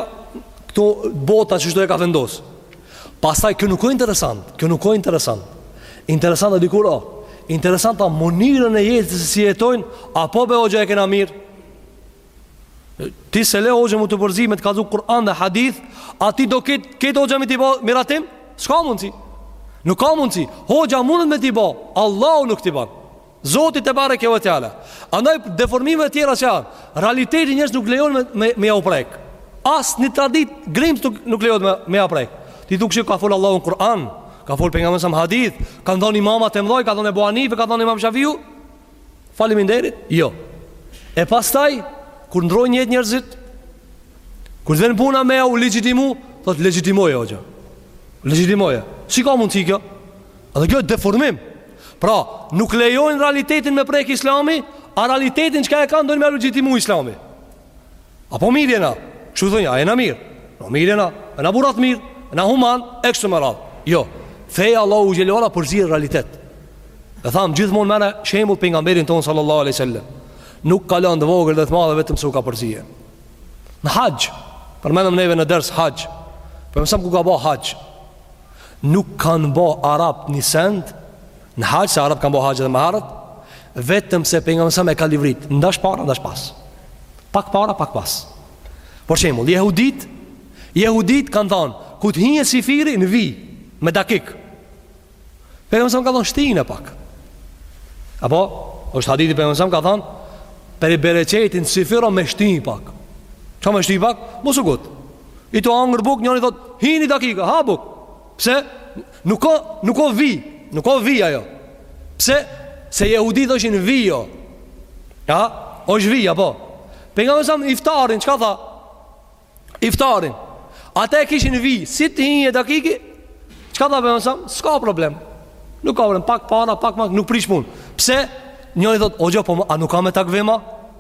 këtu bota qashtu e ka vendos. Pastaj kjo nuk o interesant, kjo nuk o interesant. Interesant e dikur o. Interesant ta mënyrën e jetës se si jetojnë, a po be hoxhë e kena mirë. Ti s'e le hoxhën mu të përzi me të kallzu Kur'an dhe hadith, a ti do këtë kët hoxhën me t'i bo miratim? S'ka mundësi. Nuk ka mundësi. Hoxha mundët me t'i bo, Allahu nuk t'i ban. Zoti tebareke ve teala. Andaj deformime tjera që janë, realitetin njerëzit nuk lejojn me, me, me jau prek. Asnjë traditë grimës nuk, nuk lejon me, me jau prek. Ti thu që ka folë Allahu në Kur'an, ka folë Pejgamberi alejhi selam hadith, kanë thonë imamat e mdhoj, ka thonë Ebu Hanife, ka thonë Imam Shafiu, Faleminderit, jo. E pastaj, kur ndrojnë jetë njerëzit, kur vjen puna me jau legjitimu, thot legjitimoje, hoxhë. Legjitimoje. Si ka mundësi kjo? Edhe kjo e deformim. Pra, nuk lejojnë realitetin me prek islami, a realitetin çka e kanë dojnë me jau legjitimu islami. A po mirë jena Kështu thojn, a jena mirë Po mirë jena, jena burra t'mirë Jena human, e kështu me radhë Jo, feja e Allahut xhele përzihet n' realitet E tham gjithmonë merre shembull Pejgamberin tonë sallallahu aleyhi sallam Nuk ka lan t'vogël dhe të madhe vetëm se u ka përzije Në haxh Përmendëm neve në ders haxh Pejgamberi alejhi selam kur ka ba haxh Nuk kanë ba arabt një send Në haxh, se arabët kanë bo haxh edhe ma herët, vetëm se Pejgamberi alejhi selam e ka lëvrit, ndash para, ndash pas. Pak para, pak pas. Për shembull, jehudit, jehudit kanë thonë, kur të hin syfyri, në vij, me dakik. Pejgamberi alejhi selam ka thonë, shtyne pak. Apo, është hadithi Pejgamberi alejhi selam ka thonë, prej bereqetit, syfyrin me shty ni pak. Çka me shty ni pak? Mos u ngut. Tu hangër buk, njëri thotë, hini dakika, ha buk. Pse? Nuk o, nuk o vij, nuk o vij ajo. Pse? Se jehudit e bojshin vij. Jo, a është vij, apo? Pejgamberi alejhi selam iftarin, çka tha? Iftarin. Ate e kishin vij, si të hinje dakiki, çka tha Pejgamberi alejhi selam? S'ka problem. Nuk ka problem, pak para, pak mas, nuk prish punë. Pse? Njëri thot, hoxhë, po, a nuk ka me takvima?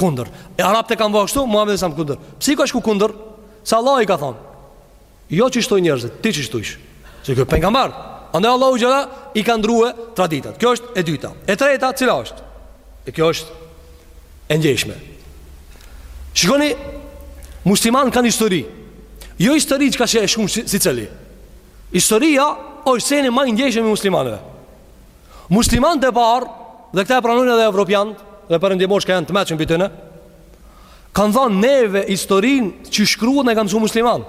Kundër. E arabët e kanë bërë kështu, Muhamedi alejhi selam kundër. Pse ka shku kundër? Se Allahu i ka thonë. Jo qysh dojn njerëzit, ti qysh dojsh. Se kjo pejgamber. Andaj Allahu xhele i ka ndrua traditat. Kjo është e dyta. E treta, cila është? E kjo është e ndjeshme. Shikoni, muslimant kanë histori. Jo histori që ka shë e shumë si, secili. Historia është seni ma i ndjeshëm i muslimanëve. Muslimant e parë, dhe këta e pranojnë edhe evropiant, dhe perëndimorët që janë të mençëm, kanë thanë neve historinë qysh shkruhet na e kanë mësu muslimant.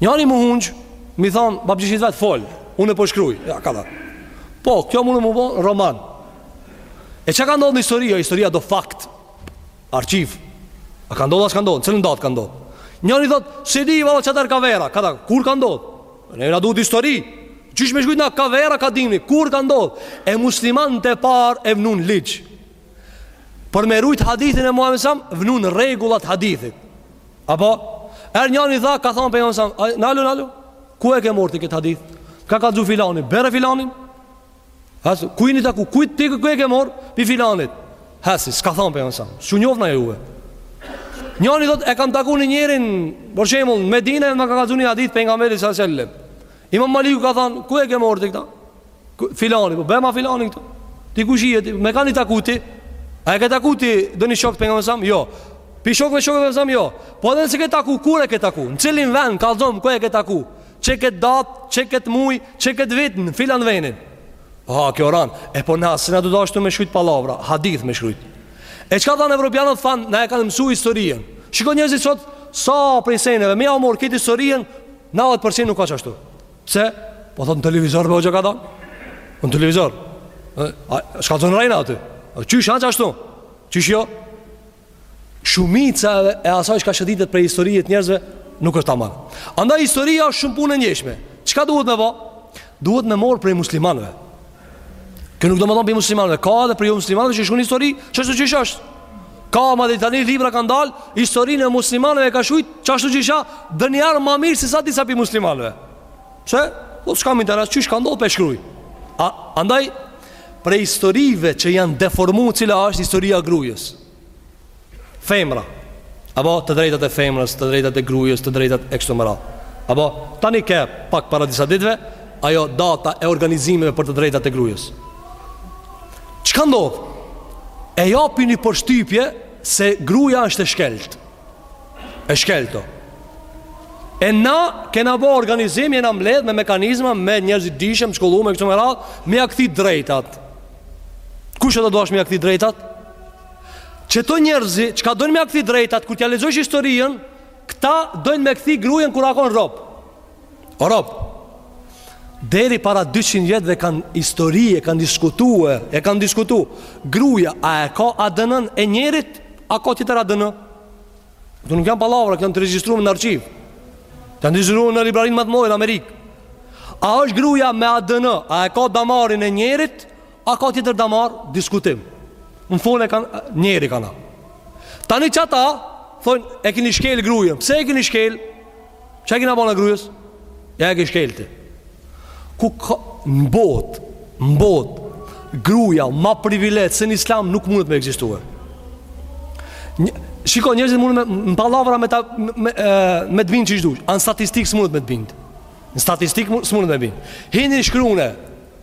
Njani u ungj, më thon, babgjyshit vet fol, unë po shkruaj. ja, ka thanë. Po, kjo mund të me bo roman. E çka ka ndodhur në histori? Jo, historia do fakt. Arkiv. A ka ndodhur a s'ka ndodhur? Cilën datë ka ndodhur? Njëri thot, "S'e di valla, ka vera?" Ka thënë, "Kur ka ndodhur?" Në na u dasht histori Qysh me shkrujt na ka vera ka dimni Kur ka ndodh E muslimant e par e vnun ligj Për me rujt hadithin e Muhammedit sam Vnun rregullat hadithit Apo Erdh njani tha ka thonë pejgamberi sam Nalu nalu Ku e ke mor ti këtë hadith Ka kallzu filani Bjere filanin Ha, ku jeni taku? Ku ti ku e ke marr? Pi filanit. Ha, s'ka thon pejgamberi sa. S'ju njoh na juve. Njëri thot e kam takuar njërin, për shembull, në Medinë dhe më ka kallzuar një hadith pejgamberi sa selam. Imam Maliku ka thon, ku e ke marr ti këta? Filani, po bjerma filanin këtu. Ti kush je ti? Me kan je taku ti? A e ke taku ti ndonjë shok pejgamberi sa? Jo. Pi shokëve të shokëve sa? Jo. Po edhe nëse e ke taku kur e ke taku? Në cilin vend kallzom ku e ke taku? Çe këtë datë, çe këtë muj, çe këtë vit në filan venin. Ha, kjo ran. E po na, s'na duhet ashtu me shkruajt pallavra, hadith me shkruajt. E çka thanë evropianët, thanë, na e kanë mësuar historinë. Shikoj njerëzit sot sa prej seneve, me e mor këtë historinë, 90% nuk a qashtu. Pse? Po thon n'televizor, more hoxhë, ka thanë. Po n'televizor a s'kallzojnë rrena aty? A qysh a qashtu? Qysh jo? Shumica e asaj çka ka ditet prej historie te njerëzve nuk është tamam. Andaj historia është shumë punë e ndjeshme. Çka duhet me bë? Duhet me marr prej muslimanëve. Kjo nuk domethon prej muslimanëve, ka edhe prej jo muslimanëve që shkruajnë histori qashtu qysh është. Ka madje tani libra kanë dalë, historinë e muslimanëve ka shkrujt qashtu qysh a, ndoniher më mirë se sa disa prej muslimanëve. Pse? Po s'kam interes, qysh ka ndodhë pe shkruaj. A, andaj, Prej historive që janë deformu cila është? Historia e grujës. Femra Apo të drejtat e femrës, të drejtët e grujës, të drejtat e kështu me radh Apo tani ke pak para disa ditve Ajo data e organizimeve për të drejtat e grujës Çka ndodhë? E japin një përshtypje se gruja është e shkelt E shkeltë E na kena bo organizim Jena mbledh me mekanizma Me njerëz t'dishëm, t'shkollum e kështu me radh Me ja kthy drejtat Kush është ata dojn me ja kthy drejtat? Qëta njerëz çka dojnë me ja kthy drejtat Kur t'ja lexojsh historien Këta dojnë me kthy grujen Kur a kon rob Rob Deri para 200 vjetë dhe kanë histori E kanë diskutu e E kanë diskutu Gruja a e ka ADN-në e njerit A ka tjetër ADN Këtu nuk janë pallavra, janë të regjistrum në arkiv. Janë regjistru në librarinë më të madhe në Amerikë. A është gruja me ADN? A e ka damarin e njerit? A ka tjetër damar? Diskutim. Në fund e kanë njeri, kanë. Tani ç'ata thojnë e keni shkel grujën. Pse e keni shkel? Çka i kina ba na grujës? Ja e ke shkel ti. Ku ka në botë, në botë gruja ma privilegj se në islam nuk mundet me ekzistue. Shiko njerëzit munden në pallavra me ta me, me, me të bind qysh dush. A në statistikë s'mund me të bind. Në statistikë s'mund me bind. Hini shkrune,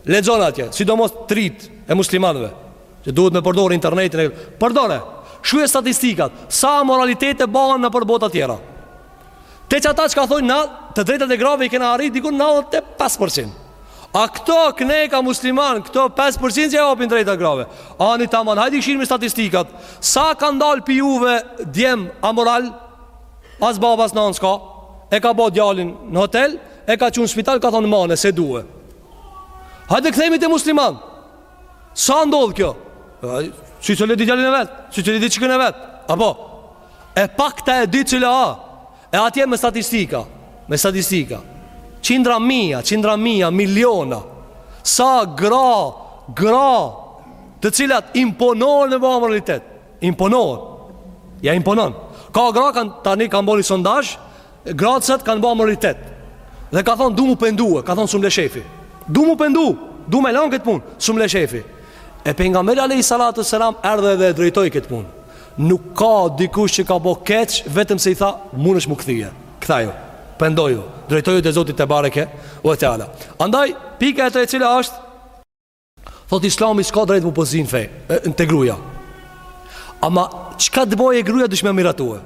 lexon atje, sidomos të ritë e muslimanëve, që duhet me përdor internetin e përdore. Shkruje statistikat, sa amoralitete bahen nëpër bota të tjera. Veç ata çka thojn na Të drejtat e grave i kena arri Dikun 95% A këto këne ka musliman Këto 5% që e hupin drejtat e grave Ani taman Hajde i kshyrmi statistikat Sa ka dalë pi juve Djem amoral As baba as nanë s'ka E ka bo djalin në hotel E ka çu n'spital Ka thonë mane s'e due Hajde kthehmi te musliman Sa ndodhë kjo S'i s'e le djalin e vetë S'i s'e le çikën e vetë Apo E pakta e di t'cila a E atje me statistika Me statistika Qindra mija, qindra mija, miliona Sa gra, gra Të cilat imponohen me ba amoralitet Imponohen Ja imponon Ka gra kanë tani kanë bo ni sondazh Gra çat kanë ba amoralitet Dhe ka thonë du mu pendue Ka thonë s'um le shefi Du mu pendu Du me lanë këtë punë S'um le shefi E pejgamberi alejhi salatu selam Erdh dhe e drejtoi këtë punë Nuk ka dikush që ka bo keq Vetëm se i tha Mun është mu kthye Kthehu Pendoju Drejtoju te zoti tebareke ve teala Andaj Pika e tretë cila është Thot islami s'ka drejt mu përzi n'fe Në te gruja Ama çka të boje gruja dush me ja miratue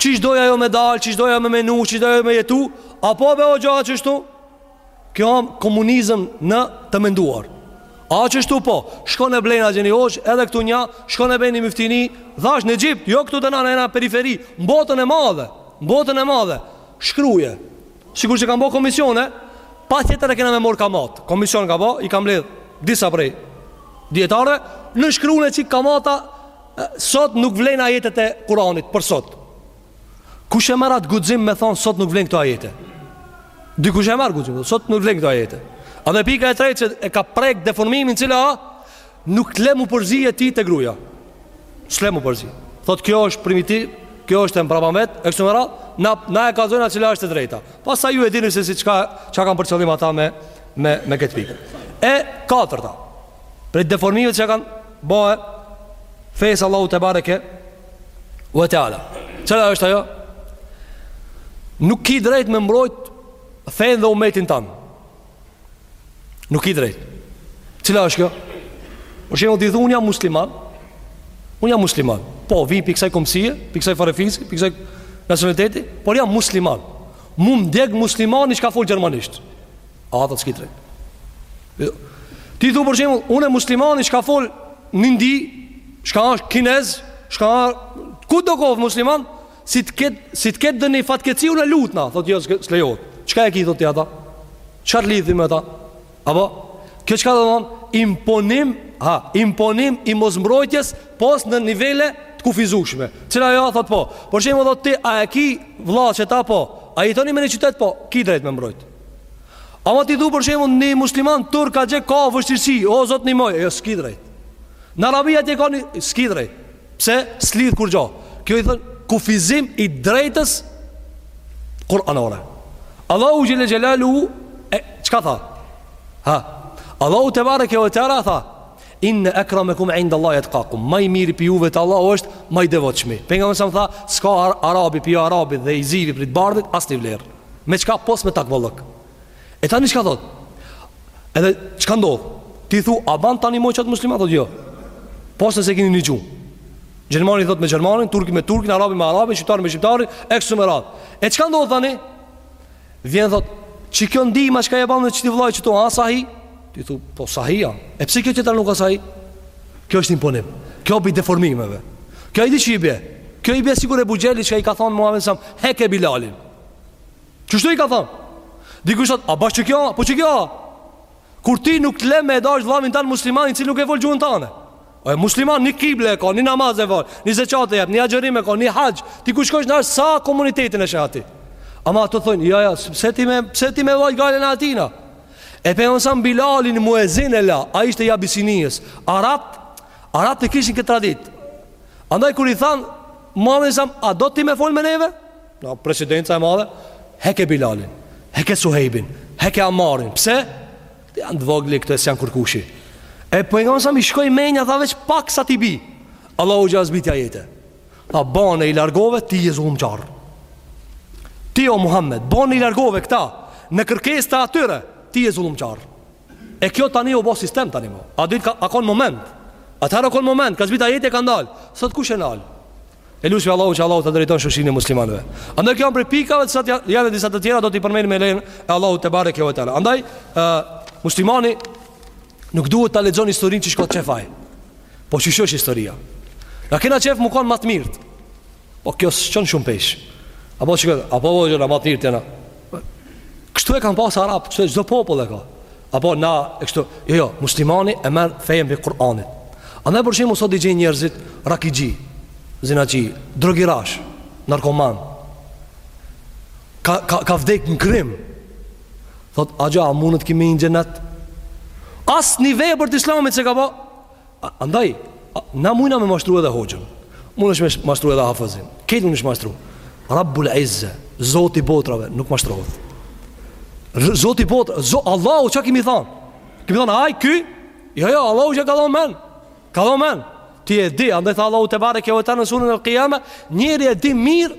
Qysh do ajo me dal Qysh do ajo me menu Qysh do ajo me jetu Apo be hoxha a qështu Kjo a komunizm në të menduar A qështu po Shkon e blejn e gjejn ni hoxh Edhe këtu nja Shkon e blejn ni myfti ni Dhasht në Egjipt Jo këtu te na na e na periferi Në botën e madhe Në botën e madhe Shkruje Sikur që kan bo komisione, patjetër e kena me morë kamatë. Komision ka ba, i kam lexu disa prej dijetarëve, në shkrune qi kamata sot nuk vlejn ajetet e kuranit, për sot. Kush e marr at guxim me thonë, sot nuk vlejn këto ajete. Dikush e marr at guxim, sot nuk vlejn këto ajete. Edhe pika e tretë që e ka prek deformimin cila, Nuk le mu përzi e ti te gruja S'le mu përzi Thot kjo është primitiv Kjo është e mbrapamet E kështu me radh Na, na e kallzojnë cila është e drejta Pastaj ju e dini se si çka Çka kam për qëllim ata me Me, me këtë pikë E katërta Prej deformimeve që ka me ju bo fesë Allahut tebareke ve teala Cila është ajo Nuk ki drejt me mbrojt Fenë dhe umetin tan Nuk ki drejt. Cila është kjo? Për shembull ti thua unë jam musliman. Unë jam musliman. Po vij pi kësaj komsie, pi kësaj farefisi, pi kësaj nacionaliteti, por jam musliman. Mu më djeg muslimani çka fol gjermanisht. A tha s'ki drejt. Jo. Ti thua për shembull unë e muslimani çka fol në Indi, çka është kinez, çka kudo koft musliman, Si t'ket, si t'ket donji fatkeqsi unë lutna, thotë jo, s'lejohet. Çka e ki thotë ti ata? Çka të lidh me ta? Apo kjo çka do të thonë? Imponim, ha, imponim i mos mbrojtjes pos në nivele të kufizueshme. Cila o ajo thotë po. Për shemull thotë ti a e ki vlla qeta po? A jetoni më një qytet po, ki drejt me mbrojt. Ama ti thu për shemull një musliman turk atje ka vështirësi, o zot nimoj, e jo, s'ki drejt. Në Arabi atje ka një, s'ki drejt. Pse s'lidh kurgjo. Kjo i thonë kufizim i drejtës Kur'anore. Allahu Xhele Xhelaluhu çka tha? Ha, Allahu tebareke ve teala tha, inne ekramekum indallahi etkakum, ma i miri pi juve te Allahu është ma i devotshmi. Pejgamberi selam tha, s'ka arabi pi jo arabit dhe i zivi prej të bardhit, as një vlerë. Me çka pos me takvallëk. E tani çka thot? Edhe çka ndodh? Ti thu, a ban tani martesat musliman thot jo. Pse se s'e keni një gjuhë. Gjermani thot me gjermanin, turki me turkin, arabi me arabin, shqiptari me shqiptarin, e kshtu me radh. E çka ndodh tani? Vjen thot, çi kjo ndihma çka e bën me çti vëllai çto ha sahi? Ti thu, po sahi ja. E pse kjo tjetër nuk ka sahi? Kjo është imponim. Kjo pi deformimeve. Kjo e di qysh i bie. Kjo i bie sikur Ebu Xhehli çka i ka thon Muhamedit s.a., heke Bilalin. Qashtu i ka thonë? Dikush thot, a bash qekjo, po qekjo? Kur ti nuk të len me e dash vllaun tan musliman i cili nuk e fol gjuhën tande. Ai musliman një kible e ka, një namaz e fal, një zeqat e jep, një agjërim e ka, një haxh. Ti kur shkosh në sa komunitete i sheh aty. Ama ata thonë, ja ja, pse ti me pse ti me vajt gajlen atyna? E Pejgamberi Bilalin muezin e la, ai ishte i Abisinies. Arabt, arabt kishin këtë traditë. Andaj kur i than, "Muhammed a do ti me fol me neve?" Nga presidenca e madhe, heke Bilalin, heke Suhejbin, heke Amarin. Pse? Këte janë të vogli, këte s'janë kërkushi. E Pejgamberit i shkoj menja, tha veç pak sa ti bi. Allahu ja zbiti ajetin. Tha bone i largove, ti je zullumqar. Ti o Muhammed, bone i largove këta, në kërkesë të atyre, ti je zullumqar. E kjo tani u bo sistem tani mo. A di çka, o kon moment. Atëherë o kon moment, ka zbit ajeti e ka ndalë. Sot kush e nalë? E lusmi Allahun që Allahu ta drejton udhën e muslimanëve. Andaj kjo janë prej pikave të sotit janë janë disa të tjera do t'i përmenim me lejen e Allahu tebareke ve teala. Andaj ë muslimani nuk duhet ta lexon historinë që shkon qef ai. Po ç'u sos historia. Na kena qef me kon ma të mirët. Po kjo s'çon shumë pesh. Apo çka, apo jo na ma të mirët jena. Kështu e kanë pas arabët, çdo popull e ka. Apo na e kështu, jo, jo, muslimani e merr fejen prej Kur'anit. Andaj përshembull sot i gjenë njerëzit, rakixhi, zinaçi, drogirash, narkoman, ka, ka, ka vdek në krim, thot, hoxha, a mundet ky me hi në xhenet? As një vepër të islamit s'e ka bo, Andaj, na mujna me mashtru edhe hoxhën Mujsh me mashtru edhe hafëzin Kë të mujsh me mashtru Rabbul Izze, Zoti i botrave, nuk mashtrohet Zoti i botrave, Zoti, Allahu çka kemi than Kemi than, aj, ky Jo, jo, Allahu ta ka dhonë men Ka dhonë men Ti e di, andaj tha Allahu tebareke ve teala në suren el-Kijame Njeri e di mirë